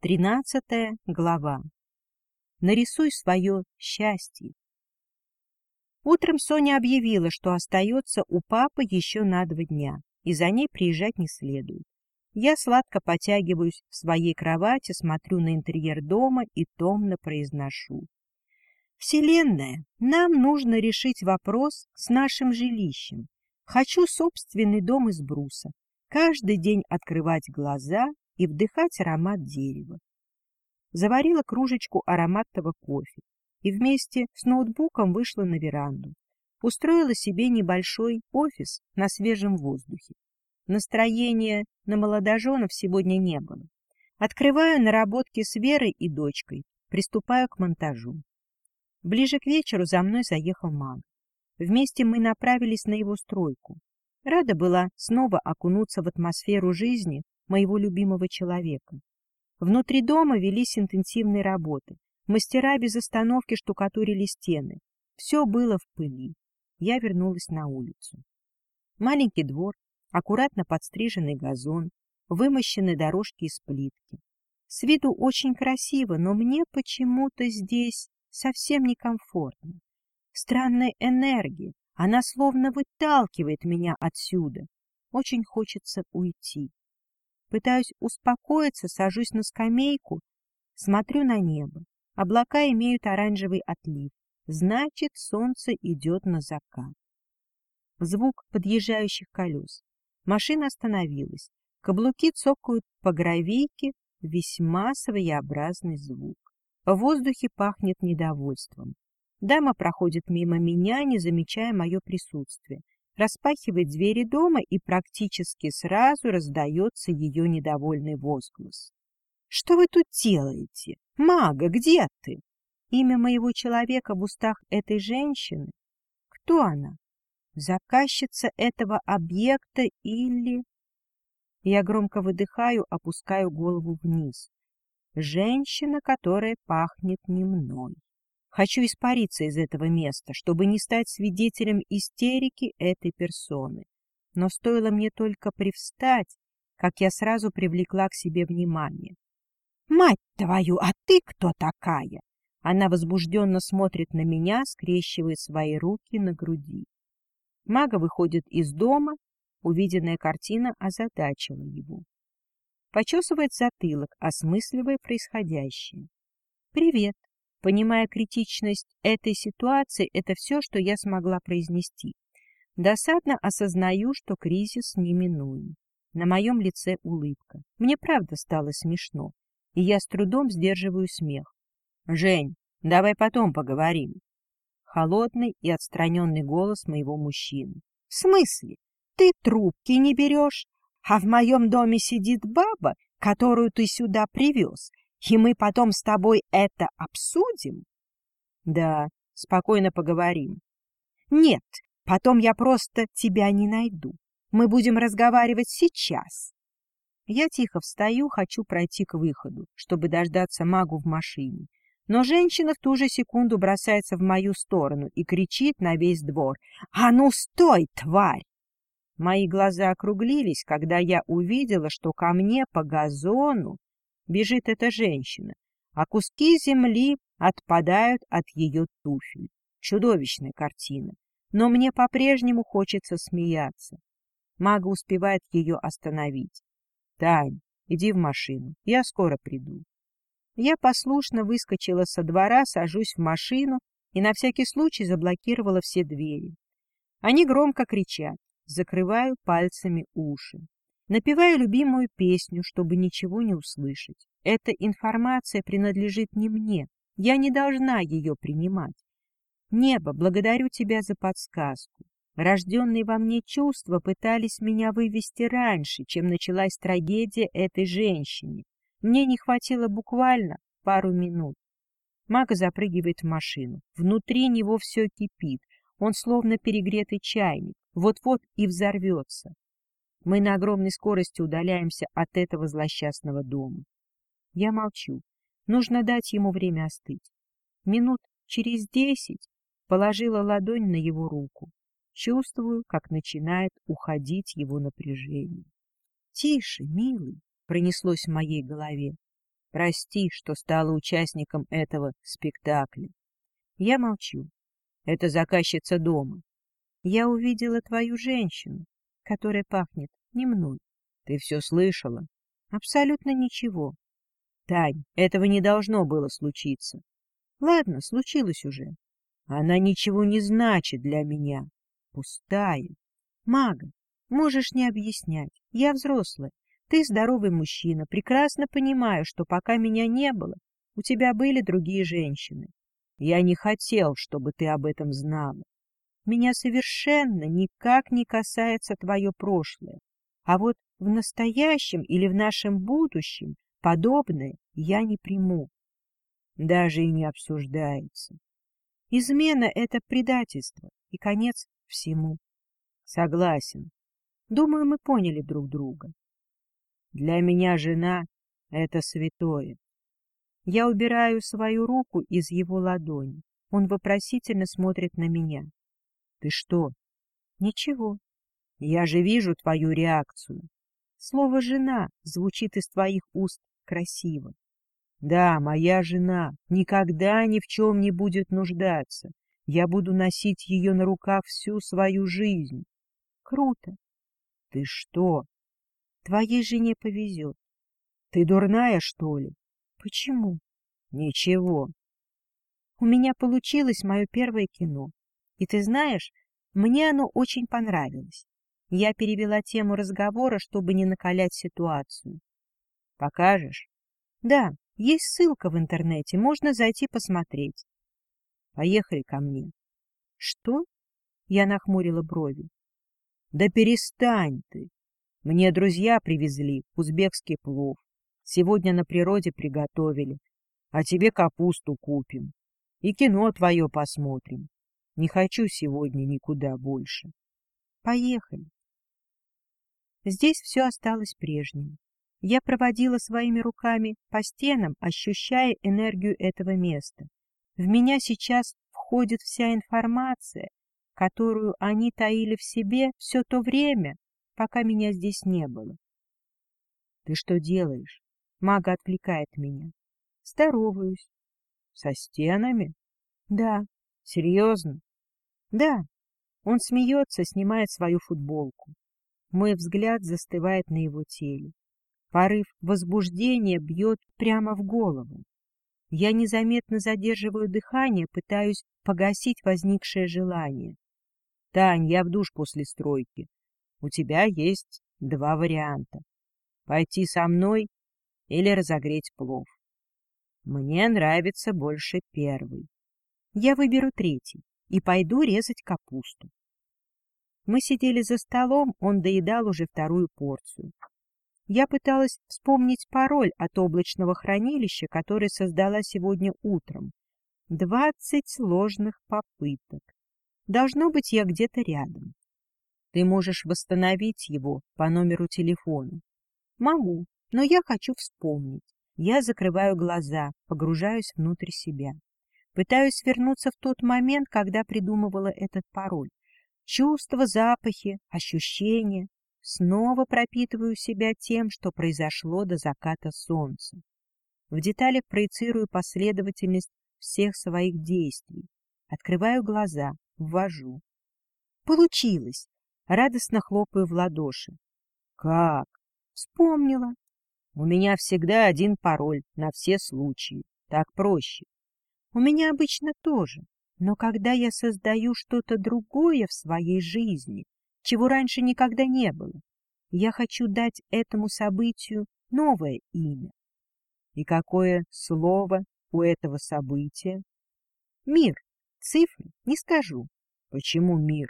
Тринадцатая глава. Нарисуй свое счастье. Утром Соня объявила, что остается у папы еще на два дня, и за ней приезжать не следует. Я сладко потягиваюсь в своей кровати, смотрю на интерьер дома и томно произношу. «Вселенная, нам нужно решить вопрос с нашим жилищем. Хочу собственный дом из бруса, каждый день открывать глаза и вдыхать аромат дерева. Заварила кружечку ароматного кофе и вместе с ноутбуком вышла на веранду. Устроила себе небольшой офис на свежем воздухе. Настроения на молодоженов сегодня не было. Открываю наработки с Верой и дочкой, приступаю к монтажу. Ближе к вечеру за мной заехал маг. Вместе мы направились на его стройку. Рада была снова окунуться в атмосферу жизни моего любимого человека. Внутри дома велись интенсивные работы. Мастера без остановки штукатурили стены. Все было в пыли. Я вернулась на улицу. Маленький двор, аккуратно подстриженный газон, вымощены дорожки из плитки. С виду очень красиво, но мне почему-то здесь совсем некомфортно. Странная энергия, она словно выталкивает меня отсюда. Очень хочется уйти. Пытаюсь успокоиться, сажусь на скамейку, смотрю на небо. Облака имеют оранжевый отлив. Значит, солнце идет на закат. Звук подъезжающих колес. Машина остановилась. Каблуки цокают по гравийке, весьма своеобразный звук. В воздухе пахнет недовольством. Дама проходит мимо меня, не замечая мое присутствие распахивает двери дома, и практически сразу раздается ее недовольный возглас. — Что вы тут делаете? Мага, где ты? Имя моего человека в устах этой женщины? Кто она? Заказчица этого объекта или... Я громко выдыхаю, опускаю голову вниз. Женщина, которая пахнет не мной. Хочу испариться из этого места, чтобы не стать свидетелем истерики этой персоны. Но стоило мне только привстать, как я сразу привлекла к себе внимание. «Мать твою, а ты кто такая?» Она возбужденно смотрит на меня, скрещивает свои руки на груди. Мага выходит из дома, увиденная картина озадачила его. Почесывает затылок, осмысливая происходящее. «Привет», Понимая критичность этой ситуации, это все, что я смогла произнести. Досадно осознаю, что кризис неминуем. На моем лице улыбка. Мне правда стало смешно, и я с трудом сдерживаю смех. — Жень, давай потом поговорим. Холодный и отстраненный голос моего мужчины. — В смысле? Ты трубки не берешь, а в моем доме сидит баба, которую ты сюда привез, и мы потом с тобой это обсудим? Да, спокойно поговорим. Нет, потом я просто тебя не найду. Мы будем разговаривать сейчас. Я тихо встаю, хочу пройти к выходу, чтобы дождаться магу в машине. Но женщина в ту же секунду бросается в мою сторону и кричит на весь двор. «А ну стой, тварь!» Мои глаза округлились, когда я увидела, что ко мне по газону бежит эта женщина, а куски земли отпадают от ее туфель. Чудовищная картина. Но мне по-прежнему хочется смеяться. Мага успевает ее остановить. — Тань, иди в машину, я скоро приду. Я послушно выскочила со двора, сажусь в машину и на всякий случай заблокировала все двери. Они громко кричат, закрываю пальцами уши. Напеваю любимую песню, чтобы ничего не услышать. Эта информация принадлежит не мне. Я не должна ее принимать. Небо, благодарю тебя за подсказку. Рожденные во мне чувства пытались меня вывести раньше, чем началась трагедия этой женщины. Мне не хватило буквально пару минут. Мага запрыгивает в машину. Внутри него все кипит. Он словно перегретый чайник. Вот-вот и взорвется. Мы на огромной скорости удаляемся от этого злосчастного дома. Я молчу. Нужно дать ему время остыть. Минут через десять положила ладонь на его руку. Чувствую, как начинает уходить его напряжение. — Тише, милый, — пронеслось в моей голове. Прости, что стала участником этого спектакля. Я молчу. Это заказчица дома. Я увидела твою женщину, которая пахнет не мной. Ты все слышала? Абсолютно ничего. Тань, этого не должно было случиться. Ладно, случилось уже. Она ничего не значит для меня. Пустая. Мага, можешь не объяснять. Я взрослая. Ты здоровый мужчина. Прекрасно понимаю, что пока меня не было, у тебя были другие женщины. Я не хотел, чтобы ты об этом знала. Меня совершенно никак не касается твое прошлое. А вот в настоящем или в нашем будущем подобное я не приму. Даже и не обсуждается. Измена — это предательство и конец всему. Согласен. Думаю, мы поняли друг друга. Для меня жена — это святое. Я убираю свою руку из его ладони. Он вопросительно смотрит на меня. Ты что? Ничего. Я же вижу твою реакцию. Слово «жена» звучит из твоих уст красиво. Да, моя жена никогда ни в чем не будет нуждаться. Я буду носить ее на руках всю свою жизнь. Круто. Ты что? Твоей жене повезет. Ты дурная, что ли? Почему? Ничего. У меня получилось мое первое кино. И ты знаешь, мне оно очень понравилось. Я перевела тему разговора, чтобы не накалять ситуацию. Покажешь? Да, есть ссылка в интернете, можно зайти посмотреть. Поехали ко мне. Что? Я нахмурила брови. Да перестань ты. Мне друзья привезли узбекский плов. Сегодня на природе приготовили. А тебе капусту купим. И кино твое посмотрим. Не хочу сегодня никуда больше. Поехали. Здесь все осталось прежним. Я проводила своими руками по стенам, ощущая энергию этого места. В меня сейчас входит вся информация, которую они таили в себе все то время, пока меня здесь не было. — Ты что делаешь? Мага отвлекает меня. — Здороваюсь. — Со стенами? — Да. — Серьезно? Да, он смеется, снимает свою футболку. Мой взгляд застывает на его теле. Порыв возбуждения бьет прямо в голову. Я незаметно задерживаю дыхание, пытаюсь погасить возникшее желание. — Тань, я в душ после стройки. У тебя есть два варианта. Пойти со мной или разогреть плов. Мне нравится больше первый. Я выберу третий и пойду резать капусту. Мы сидели за столом, он доедал уже вторую порцию. Я пыталась вспомнить пароль от облачного хранилища, который создала сегодня утром. Двадцать сложных попыток. Должно быть, я где-то рядом. Ты можешь восстановить его по номеру телефона. Могу, но я хочу вспомнить. Я закрываю глаза, погружаюсь внутрь себя. Пытаюсь вернуться в тот момент, когда придумывала этот пароль. Чувства, запахи, ощущения. Снова пропитываю себя тем, что произошло до заката солнца. В деталях проецирую последовательность всех своих действий. Открываю глаза, ввожу. Получилось! Радостно хлопаю в ладоши. Как? Вспомнила. У меня всегда один пароль на все случаи. Так проще. У меня обычно тоже. Но когда я создаю что-то другое в своей жизни, чего раньше никогда не было, я хочу дать этому событию новое имя. И какое слово у этого события? Мир. Цифры не скажу. Почему мир?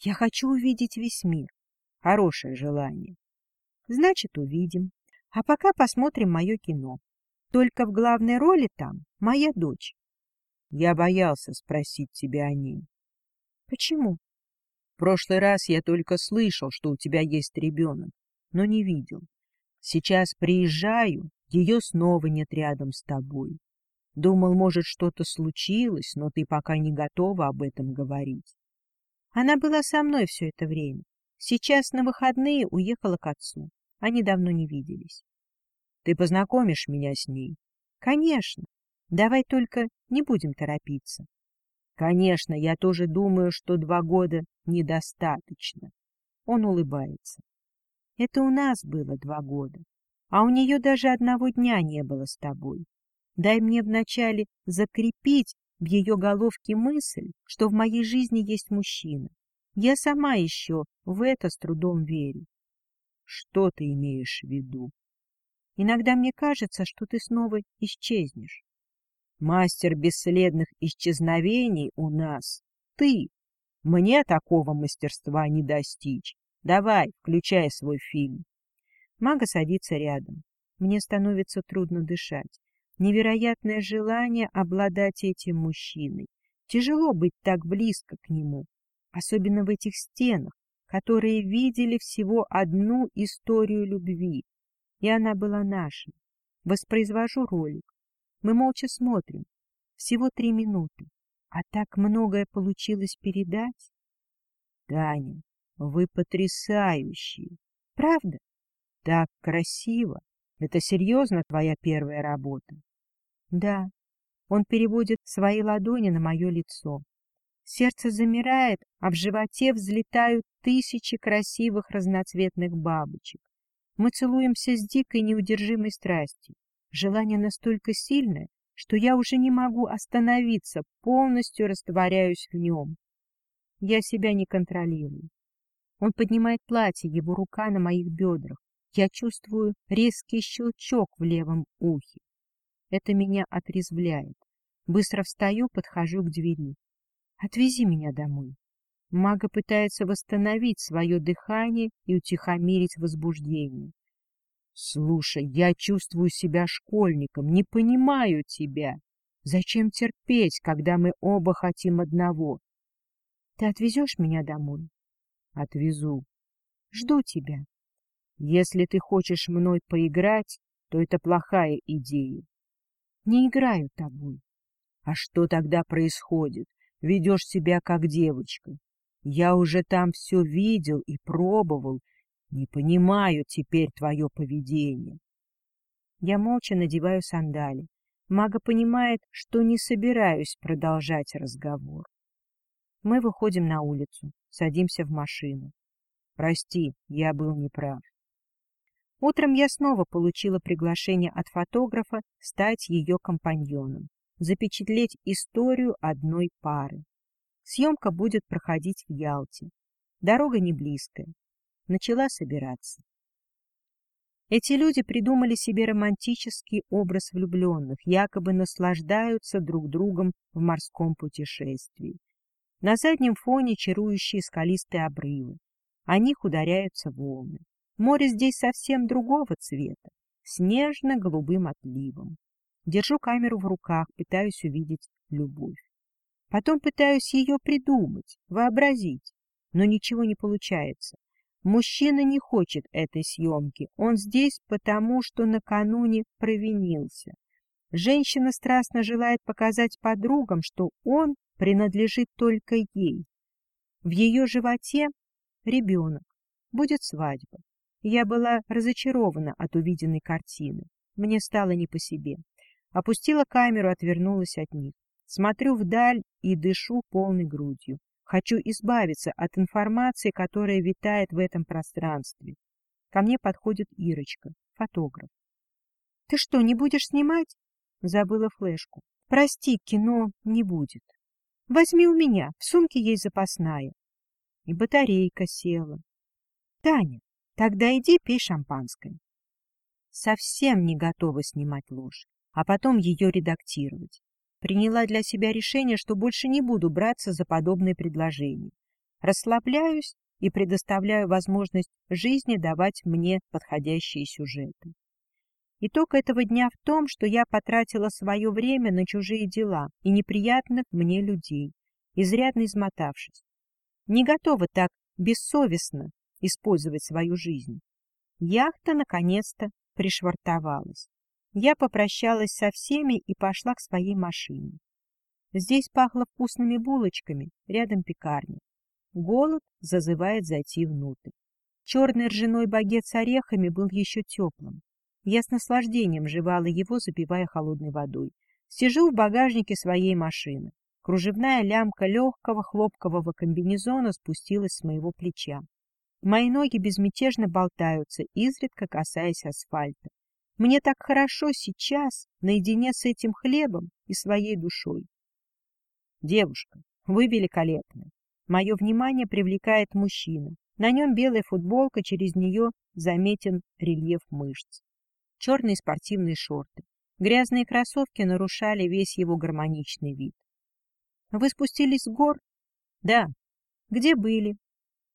Я хочу увидеть весь мир. Хорошее желание. Значит, увидим. А пока посмотрим мое кино. Только в главной роли там моя дочь. Я боялся спросить тебя о ней. Почему? В прошлый раз я только слышал, что у тебя есть ребенок, но не видел. Сейчас приезжаю, ее снова нет рядом с тобой. Думал, может, что-то случилось, но ты пока не готова об этом говорить. Она была со мной все это время. Сейчас на выходные уехала к отцу. Они давно не виделись. Ты познакомишь меня с ней? Конечно. Давай только не будем торопиться. Конечно, я тоже думаю, что два года недостаточно. Он улыбается. Это у нас было два года, а у нее даже одного дня не было с тобой. Дай мне вначале закрепить в ее головке мысль, что в моей жизни есть мужчина. Я сама еще в это с трудом верю. Что ты имеешь в виду? Иногда мне кажется, что ты снова исчезнешь. Мастер бесследных исчезновений у нас ты. Мне такого мастерства не достичь. Давай, включай свой фильм. Мага садится рядом. Мне становится трудно дышать. Невероятное желание обладать этим мужчиной. Тяжело быть так близко к нему, особенно в этих стенах, которые видели всего одну историю любви, и она была нашей. Воспроизвожу ролик. Мы молча смотрим. Всего три минуты. А так многое получилось передать. Таня, вы потрясающие. Правда? Так красиво. Это серьезно твоя первая работа? Да. Он переводит свои ладони на мое лицо. Сердце замирает, а в животе взлетают тысячи красивых разноцветных бабочек. Мы целуемся с дикой неудержимой страстью. Желание настолько сильное, что я уже не могу остановиться, полностью растворяюсь в нем. Я себя не контролирую. Он поднимает платье, его рука на моих бедрах. Я чувствую резкий щелчок в левом ухе. Это меня отрезвляет. Быстро встаю, подхожу к двери. Отвези меня домой. Мага пытается восстановить свое дыхание и утихомирить возбуждение. Слушай, я чувствую себя школьником, не понимаю тебя. Зачем терпеть, когда мы оба хотим одного? Ты отвезешь меня домой? Отвезу. Жду тебя. Если ты хочешь мной поиграть, то это плохая идея. Не играю тобой. А что тогда происходит? Ведешь себя как девочка. Я уже там все видел и пробовал. Не понимаю теперь твое поведение. Я молча надеваю сандали. Мага понимает, что не собираюсь продолжать разговор. Мы выходим на улицу, садимся в машину. Прости, я был неправ. Утром я снова получила приглашение от фотографа стать ее компаньоном, запечатлеть историю одной пары. Съемка будет проходить в Ялте. Дорога не близкая. Начала собираться. Эти люди придумали себе романтический образ влюбленных, якобы наслаждаются друг другом в морском путешествии. На заднем фоне чарующие скалистые обрывы. О них ударяются волны. Море здесь совсем другого цвета, с нежно-голубым отливом. Держу камеру в руках, пытаюсь увидеть любовь. Потом пытаюсь ее придумать, вообразить, но ничего не получается. Мужчина не хочет этой съемки, он здесь потому, что накануне провинился. Женщина страстно желает показать подругам, что он принадлежит только ей. В ее животе ребенок, будет свадьба. Я была разочарована от увиденной картины. Мне стало не по себе. Опустила камеру, отвернулась от них. Смотрю вдаль и дышу полной грудью. Хочу избавиться от информации, которая витает в этом пространстве. Ко мне подходит Ирочка, фотограф. — Ты что, не будешь снимать? Забыла флешку. — Прости, кино не будет. Возьми у меня, в сумке есть запасная. И батарейка села. — Таня, Тогда иди пей шампанское. Совсем не готова снимать ложь, а потом ее редактировать. Приняла для себя решение, что больше не буду браться за подобные предложения. Расслабляюсь и предоставляю возможность жизни давать мне подходящие сюжеты. Итог этого дня в том, что я потратила свое время на чужие дела и неприятных мне людей, изрядно измотавшись. Не готова так бессовестно использовать свою жизнь. Яхта наконец-то пришвартовалась. Я попрощалась со всеми и пошла к своей машине. Здесь пахло вкусными булочками, рядом пекарня. Голод зазывает зайти внутрь. Черный ржаной багет с орехами был еще теплым. Я с наслаждением жевала его, запивая холодной водой. Сижу в багажнике своей машины. Кружевная лямка легкого хлопкового комбинезона спустилась с моего плеча. Мои ноги безмятежно болтаются, изредка касаясь асфальта. Мне так хорошо сейчас, наедине с этим хлебом и своей душой. Девушка, вы великолепны. Мое внимание привлекает мужчина. На нем белая футболка, через нее заметен рельеф мышц. Черные спортивные шорты. Грязные кроссовки нарушали весь его гармоничный вид. Вы спустились с гор? Да. Где были?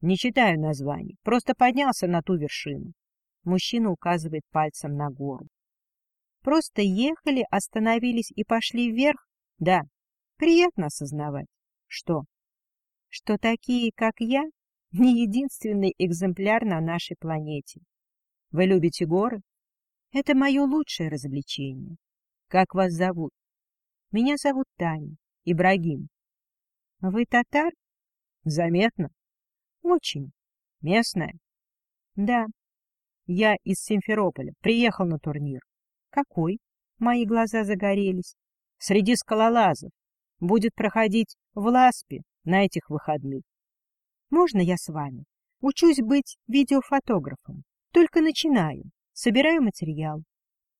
Не читаю названий. Просто поднялся на ту вершину. Мужчина указывает пальцем на гору. Просто ехали, остановились и пошли вверх? Да. Приятно осознавать. Что? Что такие, как я, не единственный экземпляр на нашей планете. Вы любите горы? Это мое лучшее развлечение. Как вас зовут? Меня зовут Таня. Ибрагим. Вы татар? Заметно. Очень. Местная? Да. Я из Симферополя. Приехал на турнир. Какой? Мои глаза загорелись. Среди скалолазов. Будет проходить в Ласпе на этих выходных. Можно я с вами? Учусь быть видеофотографом. Только начинаю. Собираю материал.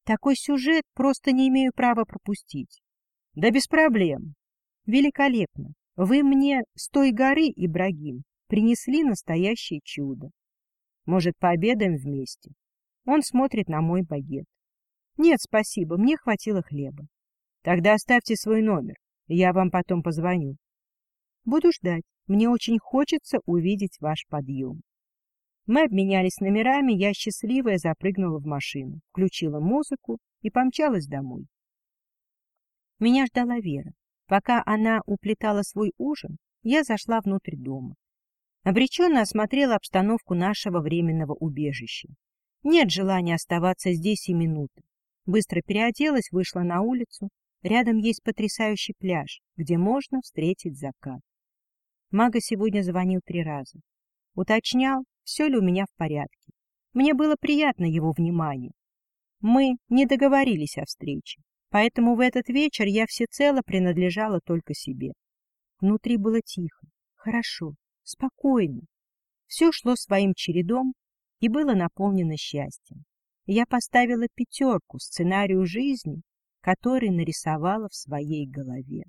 Такой сюжет просто не имею права пропустить. Да без проблем. Великолепно. Вы мне с той горы, Ибрагим, принесли настоящее чудо. Может, пообедаем вместе? Он смотрит на мой багет. Нет, спасибо, мне хватило хлеба. Тогда оставьте свой номер, я вам потом позвоню. Буду ждать. Мне очень хочется увидеть ваш подъем. Мы обменялись номерами, я счастливая запрыгнула в машину, включила музыку и помчалась домой. Меня ждала Вера. Пока она уплетала свой ужин, я зашла внутрь дома. Обреченно осмотрела обстановку нашего временного убежища. Нет желания оставаться здесь и минуты. Быстро переоделась, вышла на улицу. Рядом есть потрясающий пляж, где можно встретить закат. Мага сегодня звонил три раза. Уточнял, все ли у меня в порядке. Мне было приятно его внимание. Мы не договорились о встрече, поэтому в этот вечер я всецело принадлежала только себе. Внутри было тихо, хорошо, спокойно. Все шло своим чередом и было наполнено счастьем. Я поставила пятерку сценарию жизни, который нарисовала в своей голове.